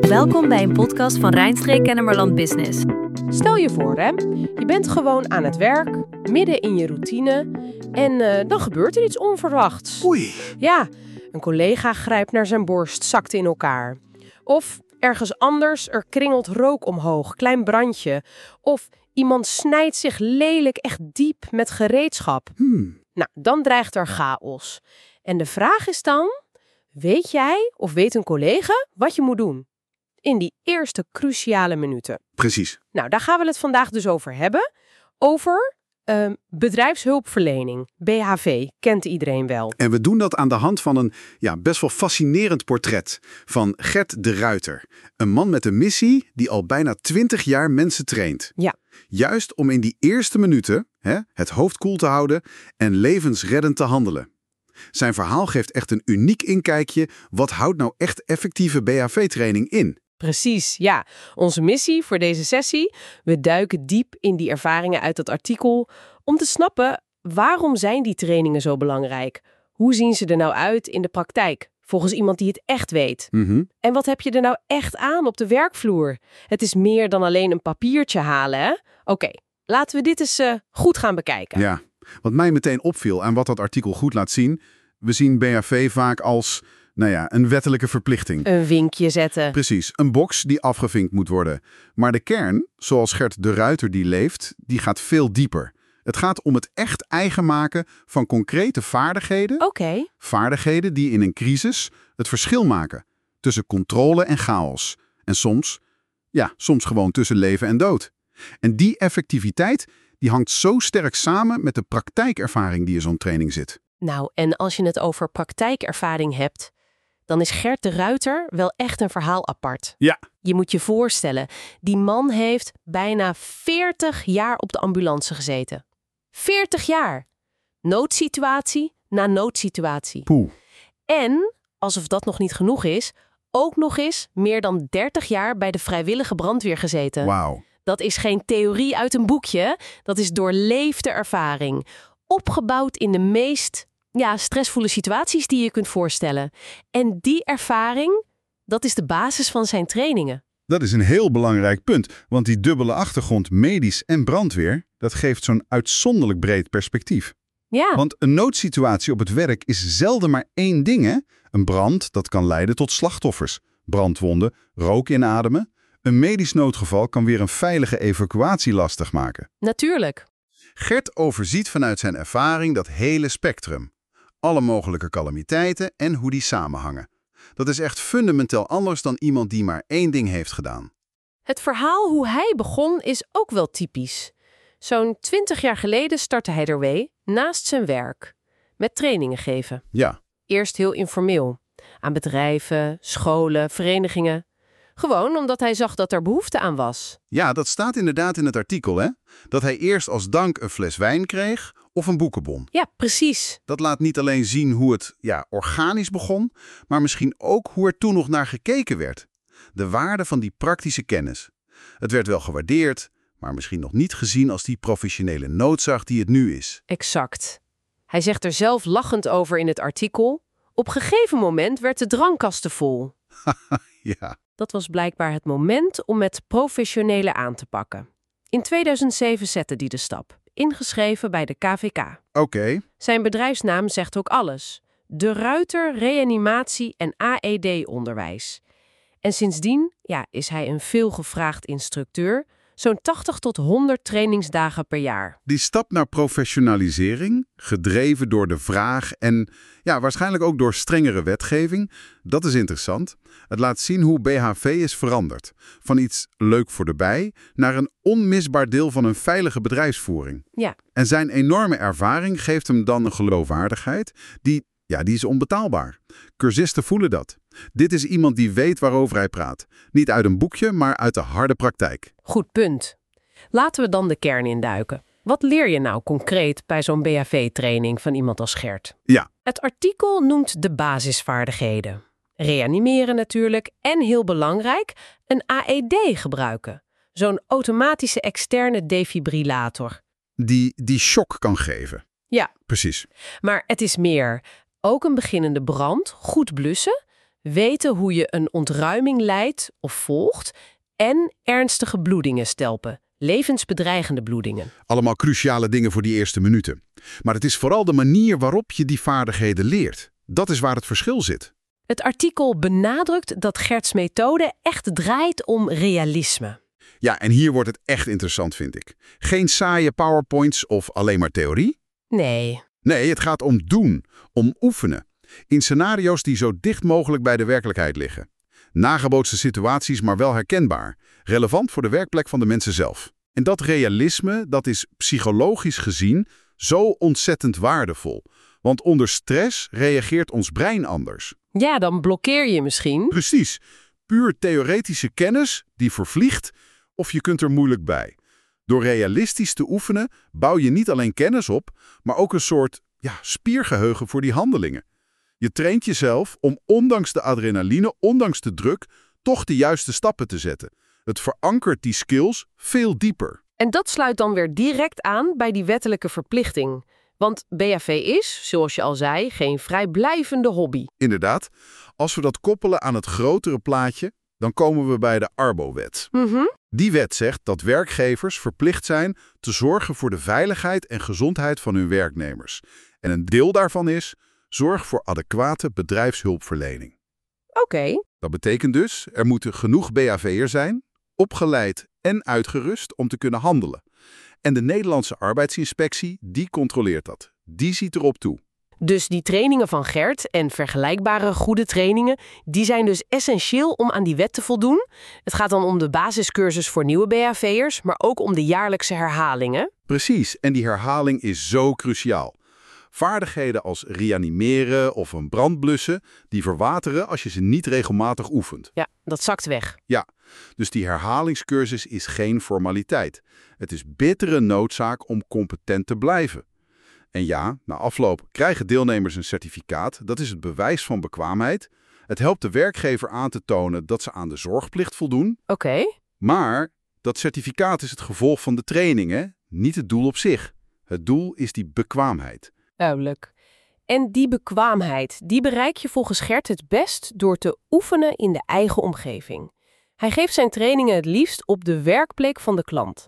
Welkom bij een podcast van Rijnstreek Kennemerland Business. Stel je voor, hè, je bent gewoon aan het werk, midden in je routine, en eh, dan gebeurt er iets onverwachts. Oei. Ja, een collega grijpt naar zijn borst, zakt in elkaar. Of ergens anders, er kringelt rook omhoog, klein brandje. Of iemand snijdt zich lelijk echt diep met gereedschap. Hmm. Nou, dan dreigt er chaos. En de vraag is dan, weet jij of weet een collega wat je moet doen? In die eerste cruciale minuten. Precies. Nou, daar gaan we het vandaag dus over hebben. Over ehm, bedrijfshulpverlening, BHV, kent iedereen wel. En we doen dat aan de hand van een ja, best wel fascinerend portret van Gert de Ruiter. Een man met een missie die al bijna 20 jaar mensen traint. Ja. Juist om in die eerste minuten hè, het hoofd koel te houden en levensreddend te handelen. Zijn verhaal geeft echt een uniek inkijkje. Wat houdt nou echt effectieve BHV-training in? Precies, ja. Onze missie voor deze sessie, we duiken diep in die ervaringen uit dat artikel om te snappen waarom zijn die trainingen zo belangrijk? Hoe zien ze er nou uit in de praktijk? Volgens iemand die het echt weet. Mhm. En wat heb je er nou echt aan op de werkvloer? Het is meer dan alleen een papiertje halen, hè? Oké, laten we dit eens eh, goed gaan bekijken. Ja, wat mij meteen opviel en wat dat artikel goed laat zien, we zien BHV vaak als, nou ja, een wettelijke verplichting. Een vinkje zetten. Precies, een box die afgevinkt moet worden. Maar de kern, zoals Gert de Ruiter die leeft, die gaat veel dieper. Het gaat om het echt eigen maken van concrete vaardigheden. Oké, Vaardigheden die in een crisis het verschil maken tussen controle en chaos. En soms, ja, soms gewoon tussen leven en dood. En die effectiviteit, die hangt zo sterk samen met de praktijkervaring die in zo'n training zit. nou en als je het over praktijkervaring hebt, dan is Gert de Ruiter wel echt een verhaal apart. Ja. Je moet je voorstellen, die man heeft bijna 40 jaar op de ambulance gezeten. 40 jaar! Noodsituatie na noodsituatie. Poeh. En, alsof dat nog niet genoeg is, ook nog eens meer dan 30 jaar bij de vrijwillige brandweer gezeten. Wauw. Dat is geen theorie uit een boekje, dat is doorleefde ervaring. Opgebouwd in de meest ja, stressvolle situaties die je kunt voorstellen. En die ervaring, dat is de basis van zijn trainingen. Dat is een heel belangrijk punt, want die dubbele achtergrond medisch en brandweer, dat geeft zo'n uitzonderlijk breed perspectief. Ja, Want een noodsituatie op het werk is zelden maar één ding, hè? Een brand, dat kan leiden tot slachtoffers. Brandwonden, rook inademen. Een medisch noodgeval kan weer een veilige evacuatie lastig maken. natuurlijk. Gert overziet vanuit zijn ervaring dat hele spectrum. Alle mogelijke calamiteiten en hoe die samenhangen. Dat is echt fundamenteel anders dan iemand die maar één ding heeft gedaan. Het verhaal hoe hij begon is ook wel typisch. Zo'n 20 jaar geleden startte hij ermee naast zijn werk. Met trainingen geven. Ja, Eerst heel informeel. Aan bedrijven, scholen, verenigingen. Gewoon omdat hij zag dat er behoefte aan was. ja dat staat inderdaad in het artikel, hè? Dat hij eerst als dank een fles wijn kreeg of een boekenbon. Ja, precies. Dat laat niet alleen zien hoe het ja, organisch begon, maar misschien ook hoe er toen nog naar gekeken werd. De waarde van die praktische kennis. Het werd wel gewaardeerd, maar misschien nog niet gezien als die professionele noodzaak die het nu is. Exact. Hij zegt er zelf lachend over in het artikel. Op gegeven moment werd de drankkasten vol. Ja, Dat was blijkbaar het moment om het professionele aan te pakken. In 2007 zette hij de stap, ingeschreven bij de KVK. oké. Zijn bedrijfsnaam zegt ook alles. De Ruiter Reanimatie en AED-onderwijs. En sindsdien ja, is hij een veelgevraagd instructeur, zo'n 80 tot 100 trainingsdagen per jaar. Die stap naar professionalisering, gedreven door de vraag en ja, waarschijnlijk ook door strengere wetgeving, dat is interessant. Het laat zien hoe BHV is veranderd. Van iets leuk voor de bij naar een onmisbaar deel van een veilige bedrijfsvoering. Ja, En zijn enorme ervaring geeft hem dan een geloofwaardigheid die, ja, die is onbetaalbaar. Cursisten voelen dat. Dit is iemand die weet waarover hij praat. Niet uit een boekje, maar uit de harde praktijk. goed punt. Laten we dan de kern induiken. Wat leer je nou concreet bij zo'n BHV-training van iemand als Gert? Ja, Het artikel noemt de basisvaardigheden. Reanimeren natuurlijk en heel belangrijk, een AED gebruiken. Zo'n automatische externe defibrillator. die, die shock kan geven. Ja, Precies. maar het is meer. Ook een beginnende brand, goed blussen, weten hoe je een ontruiming leidt of volgt en ernstige bloedingen stelpen, levensbedreigende bloedingen. Allemaal cruciale dingen voor die eerste minuten. Maar het is vooral de manier waarop je die vaardigheden leert. Dat is waar het verschil zit. Het artikel benadrukt dat Gerts methode echt draait om realisme. Ja, en hier wordt het echt interessant, vind ik. Geen saaie powerpoints of alleen maar theorie. Nee, Nee, het gaat om doen, om oefenen. In scenario's die zo dicht mogelijk bij de werkelijkheid liggen. Nagebootste situaties, maar wel herkenbaar. Relevant voor de werkplek van de mensen zelf. En dat realisme, dat is psychologisch gezien zo ontzettend waardevol. Want onder stress reageert ons brein anders. ja, dan blokkeer je misschien. Precies. Puur theoretische kennis die vervliegt of je kunt er moeilijk bij. Door realistisch te oefenen bouw je niet alleen kennis op, maar ook een soort ja, spiergeheugen voor die handelingen. Je traint jezelf om ondanks de adrenaline, ondanks de druk, toch de juiste stappen te zetten. Het verankert die skills veel dieper. En dat sluit dan weer direct aan bij die wettelijke verplichting. Want BHV is, zoals je al zei, geen vrijblijvende hobby. Inderdaad, als we dat koppelen aan het grotere plaatje, dan komen we bij de Arbo-wet. Mhm. Die wet zegt dat werkgevers verplicht zijn te zorgen voor de veiligheid en gezondheid van hun werknemers. En een deel daarvan is zorg voor adequate bedrijfshulpverlening. Oké, Dat betekent dus, er moeten genoeg BHV'ers zijn, opgeleid en uitgerust om te kunnen handelen. En de Nederlandse arbeidsinspectie, die controleert dat. Die ziet erop toe. dus die trainingen van Gert en vergelijkbare goede trainingen, die zijn dus essentieel om aan die wet te voldoen. Het gaat dan om de basiscursus voor nieuwe BHV'ers, maar ook om de jaarlijkse herhalingen. Precies, en die herhaling is zo cruciaal. Vaardigheden als reanimeren of een brand blussen, die verwateren als je ze niet regelmatig oefent. Ja, dat zakt weg. Ja, dus die herhalingscursus is geen formaliteit. Het is bittere noodzaak om competent te blijven. En ja, na afloop krijgen deelnemers een certificaat. Dat is het bewijs van bekwaamheid. Het helpt de werkgever aan te tonen dat ze aan de zorgplicht voldoen. Oké, Maar dat certificaat is het gevolg van de training, hè? niet het doel op zich. Het doel is die bekwaamheid. Duidelijk. En die bekwaamheid, die bereik je volgens Gert het best door te oefenen in de eigen omgeving. Hij geeft zijn trainingen het liefst op de werkplek van de klant.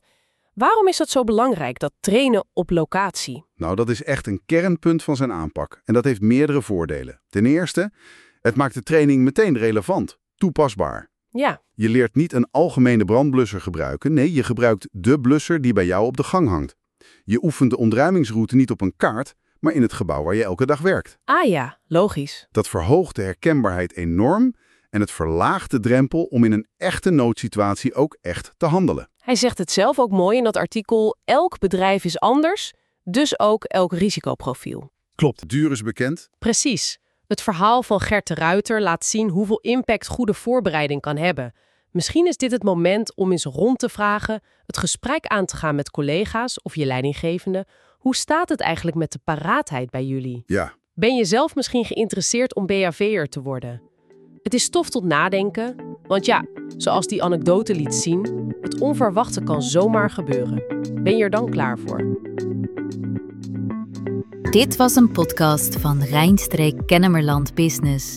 Waarom is dat zo belangrijk, dat trainen op locatie? Nou, dat is echt een kernpunt van zijn aanpak. En dat heeft meerdere voordelen. Ten eerste, het maakt de training meteen relevant, toepasbaar. Ja, Je leert niet een algemene brandblusser gebruiken. Nee, je gebruikt de blusser die bij jou op de gang hangt. Je oefent de ontruimingsroute niet op een kaart, maar in het gebouw waar je elke dag werkt. ah ja, logisch. Dat verhoogt de herkenbaarheid enorm en het verlaagt de drempel om in een echte noodsituatie ook echt te handelen. Hij zegt het zelf ook mooi in dat artikel: elk bedrijf is anders, dus ook elk risicoprofiel. Klopt. Duur is bekend. Precies. Het verhaal van Gert de Ruiter laat zien hoeveel impact goede voorbereiding kan hebben. Misschien is dit het moment om eens rond te vragen, het gesprek aan te gaan met collega's of je leidinggevende. Hoe staat het eigenlijk met de paraatheid bij jullie? Ja, Ben je zelf misschien geïnteresseerd om BHV'er te worden? Het is stof tot nadenken, want ja, zoals die anekdote liet zien, het onverwachte kan zomaar gebeuren. Ben je er dan klaar voor? Dit was een podcast van Rijnstreek Kennemerland Business.